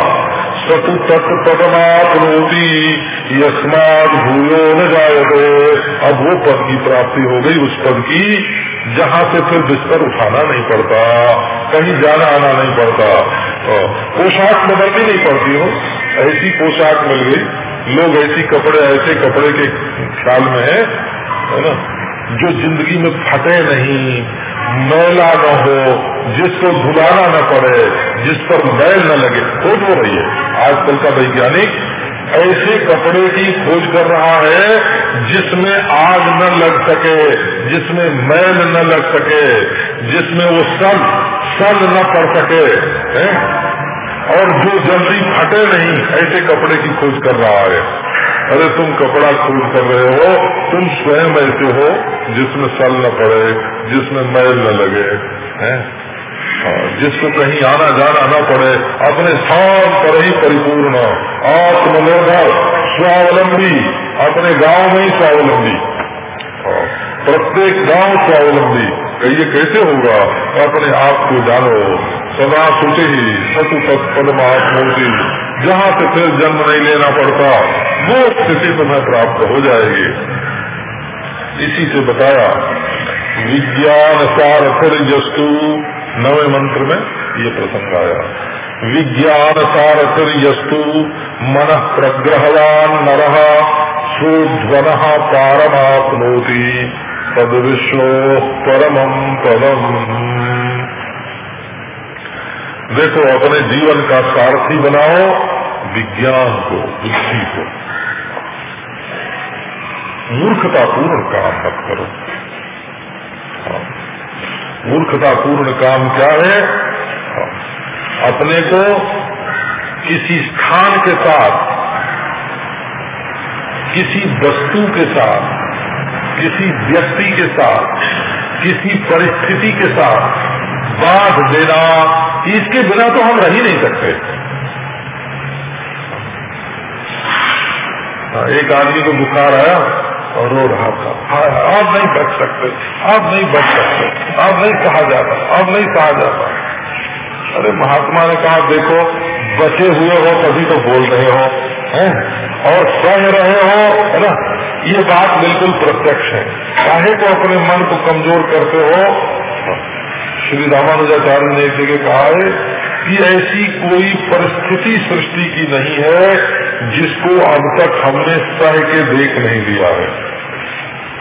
सतु तत्व पदमापनोती यस्माद भूयो न जाए अब वो पद की प्राप्ति हो गई उस पद की, जहाँ से फिर बिस्तर उठाना नहीं पड़ता, कहीं जाना आना नहीं पड़ता। पोशाक बदलनी नहीं पड़ती हो। ऐसी पोशाक मिल गई। लोग ऐसी कपड़े, ऐसे कपड़े के ख्याल में है ना? जो ज़िंदगी में फटे नहीं, मैला न हो जिसको धुलाना न पड़े, जिस पर मैल न लगे खोज हो रही है आजकल का वैज्ञानिक ऐसे कपड़े की खोज कर रहा है, जिसमें आग न लग सके, जिसमें मैल न लग सके, जिसमें वो सन सन न पड़ सके, है? और जो जल्दी फटे नहीं, ऐसे कपड़े की खोज कर रहा है अरे तुम कपड़ा खोज कर रहे हो, तुम स्वयं ऐसे हो जिसमें सल न पड़े, जिसमें मैल न लगे, हैं? जिसको कहीं आना जाना न पड़े, अपने स्थान पर ही परिपूर्ण, आत्मनिर्भर, स्वावलंबी, अपने गाँव में ही स्वावलंबी। प्रत्येक गाँव स्वावलंबी। ये कैसे होगा? अपने आप को जानो। सदा सुचे ही सतु तत्पदमात्मोति जहाँ से फिर जन्म नहीं लेना पड़ता वो स्थिति तुम्हें प्राप्त हो जाएगी। इसी से बताया, विज्ञान सार फिर जस्तु नवे मंत्र में ये प्रसंग आया। विज्ञान सारथिर यस्तु, मन प्रग्रहवान नर शोध्वन पारमाप्नोति तद विष्णु परम पदम। देखो, अपने जीवन का सारथी बनाओ, विज्ञान को, बुद्धि को। मूर्खतापूर्ण काम मत करो। हाँ। मूर्खतापूर्ण काम क्या है? अपने को किसी स्थान के साथ, किसी वस्तु के साथ, किसी व्यक्ति के साथ, किसी परिस्थिति के साथ बाध देना, इसके बिना तो हम रह ही नहीं सकते। एक आदमी को बुखार आया और रो रहा था। अब नहीं बच सकते अब नहीं बच सकते अब नहीं कहा जाता अब नहीं कहा जाता। अरे, महात्मा ने कहा, देखो, बचे हुए हो तभी तो बोल रहे हो, हैं? और सह रहे हो, है ना? ये बात बिल्कुल प्रत्यक्ष है। चाहे को अपने मन को कमज़ोर करते हो श्री रामानुजाचार्य ने एक जगह कहा है कि ऐसी कोई परिस्थिति सृष्टि की नहीं है, जिसको अब तक हमने सह के देख नहीं लिया है।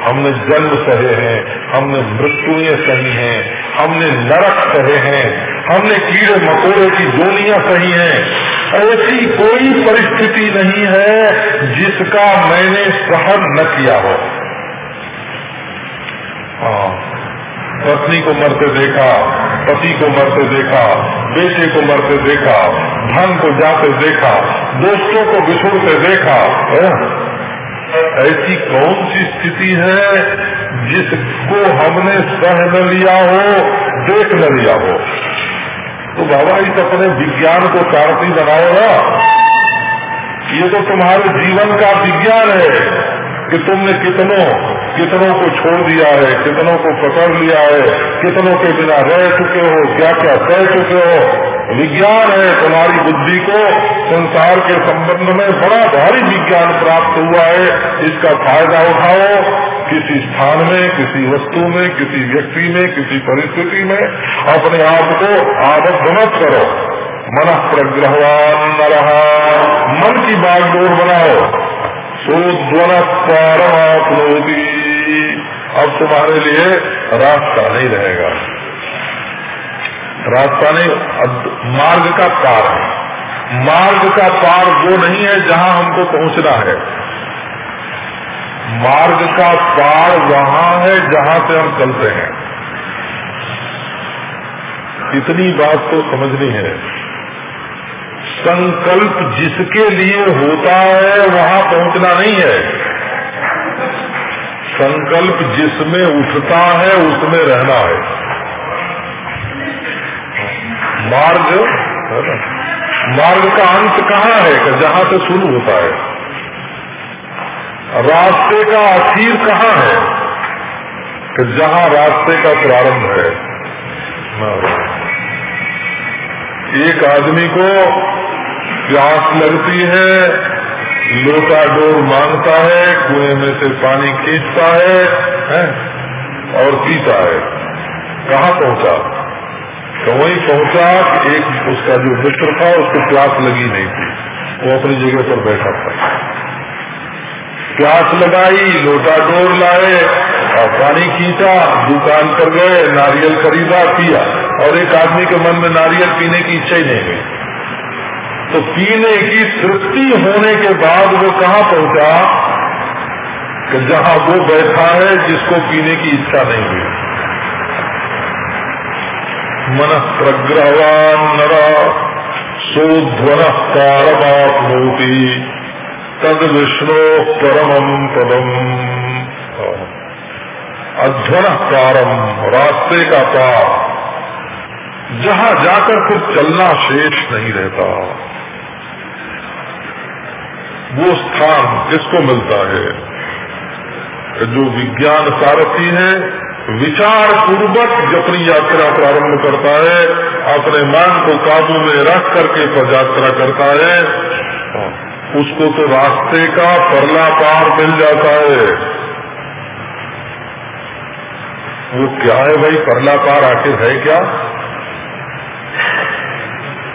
हमने जन्म सहे हैं, हमने मृत्युएँ सही हैं, हमने नरक सहे हैं, हमने कीड़े मकोड़े की जोनियाँ सही हैं। ऐसी कोई परिस्थिति नहीं है, जिसका मैंने सहन न किया हो। हाँ। पत्नी को मरते देखा, पति को मरते देखा, बेटे को मरते देखा, धन को जाते देखा, दोस्तों को बिछुड़ते देखा। है? ऐसी कौन सी स्थिति है जिसको हमने सह न लिया हो, देख न लिया हो? तो बाबा इस अपने विज्ञान को सारथी बनाओ ना। ये तो तुम्हारे जीवन का विज्ञान है कि तुमने कितनों कितनों को छोड़ दिया है, कितनों को पकड़ लिया है, कितनों के बिना रह चुके हो क्या क्या कह चुके हो? विज्ञान है तुम्हारी बुद्धि को, संसार के संबंध में बड़ा भारी विज्ञान प्राप्त हुआ है, इसका फ़ायदा उठाओ। किसी स्थान में, किसी वस्तु में, किसी व्यक्ति में, किसी परिस्थिति में अपने आप को आबद्ध मत करो। मन प्रग्रहवान न रहा मन की बागडोर बनाओ। सोध्वन पारमापनोदी अब तुम्हारे लिए रास्ता नहीं रहेगा। रास्ता नहीं मार्ग का पार है। मार्ग का पार वो नहीं है जहाँ हमको पहुँचना है। मार्ग का पार वहाँ है जहाँ से हम चलते हैं। इतनी बात तो समझनी है। संकल्प जिसके लिए होता है, वहाँ पहुँचना नहीं है। संकल्प जिसमें उठता है, उसमें रहना है। मार्ग है मार्ग का अंत कहाँ है? कि जहाँ से शुरू होता है। रास्ते का अखीर कहाँ है? कि जहाँ रास्ते का प्रारंभ है। एक आदमी को प्यास लगती है लोटा डोर माँगता है कुएँ में से पानी खींचता है, है और पीता है। कहाँ पहुँचा? तो वही पहुँचा एक उसका जो मित्र था उसको प्यास लगी नहीं थी। वो अपनी जगह पर बैठा था। प्यास लगाई लोटा डोर लाए और पानी खींचा, दुकान पर गए, नारियल खरीदा, पिया। और एक आदमी के मन में नारियल पीने की इच्छा ही नहीं हुई। तो पीने की तृप्ति होने के बाद वो कहाँ पहुँचा? कि जहाँ वो बैठा है, जिसको पीने की इच्छा नहीं हुई। मन प्रग्रहवान नरा सोध्वन पारमापनोति तद विष्णु परम पदम। अध्वन पारम रास्ते का पार। जहाँ जाकर फिर चलना शेष नहीं रहता। वो स्थान किसको मिलता है? जो विज्ञान सारथी है विचार पूर्वक अपनी यात्रा प्रारंभ करता है, अपने मन को काबू में रख करके यात्रा करता है, उसको तो रास्ते का परला पार मिल जाता है। वो क्या है भाई? परला पार आखिर है क्या?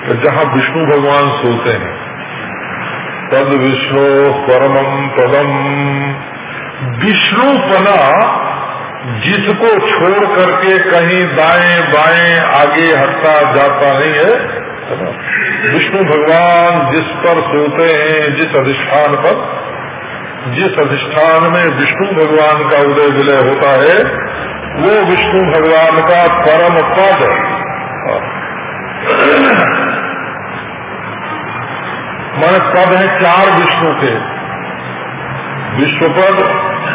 तो जहाँ विष्णु भगवान सोते हैं, तद विष्णु परमम पदम विष्णुपना जिसको छोड़ करके कहीं दाएँ बाएँ आगे हटता जाता नहीं है विष्णु भगवान जिस पर सोते हैं, जिस अधिष्ठान पर, जिस अधिष्ठान में विष्णु भगवान का उदय विलय होता है वो विष्णु भगवान का परम पद। मन पद है चार विष्णु के। विश्व पद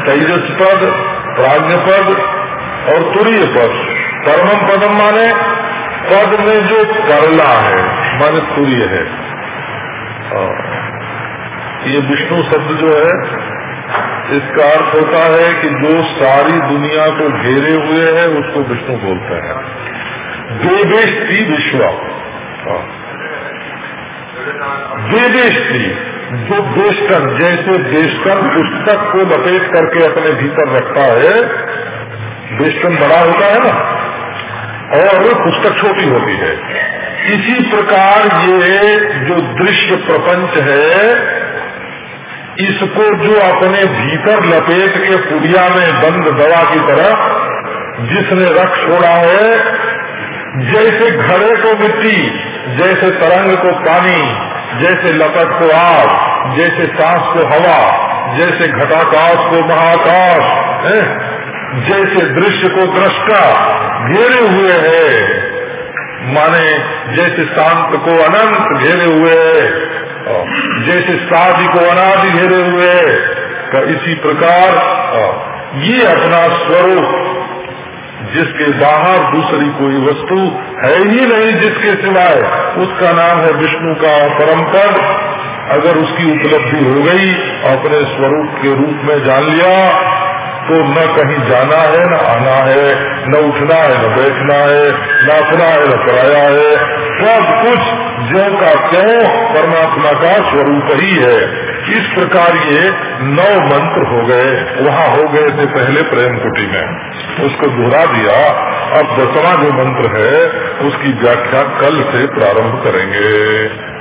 तेजस पद प्राज्ञ पद और तुरीय पद परम पदम माने पद में जो करला है, मन तुरीय है। ये विष्णु शब्द जो है इसका अर्थ होता है कि जो सारी दुनिया को घेरे हुए है, उसको विष्णु बोलते हैं। देवेष्टि विश्व। देवेष्टि जो देशकन जैसे देशकन पुस्तक को लपेट करके अपने भीतर रखता है देशकन बड़ा होता है ना, और पुस्तक छोटी होती है। इसी प्रकार ये जो दृश्य प्रपंच है इसको जो अपने भीतर लपेट के पुड़िया में बंद दवा की तरह जिसने रख छोड़ा है, जैसे घड़े को मिट्टी, जैसे तरंग को पानी, जैसे लपट को आग, जैसे सांस को हवा, जैसे घटाकाश को महाकाश जैसे दृश्य को दृष्टा, घेरे हुए है। माने जैसे शांत को अनंत घेरे हुए है। जैसे शादी को अनादि घेरे हुए का इसी प्रकार ये अपना स्वरूप, जिसके बाहर दूसरी कोई वस्तु है ही नहीं जिसके सिवाय, उसका नाम है विष्णु का परम पद अगर उसकी उपलब्धि हो गई, अपने स्वरूप के रूप में जान लिया तो न कहीं जाना है, न आना है, न उठना है, न बैठना है, न अपना है, न पराया है। सब कुछ ज्यो का क्यों परमात्मा का स्वरूप ही है। इस प्रकार ये नौ मंत्र हो गए। वहाँ हो गए थे पहले प्रेम कुटी में। उसको दोहरा दिया। अब दसवा जो मंत्र है, उसकी व्याख्या कल से प्रारंभ करेंगे।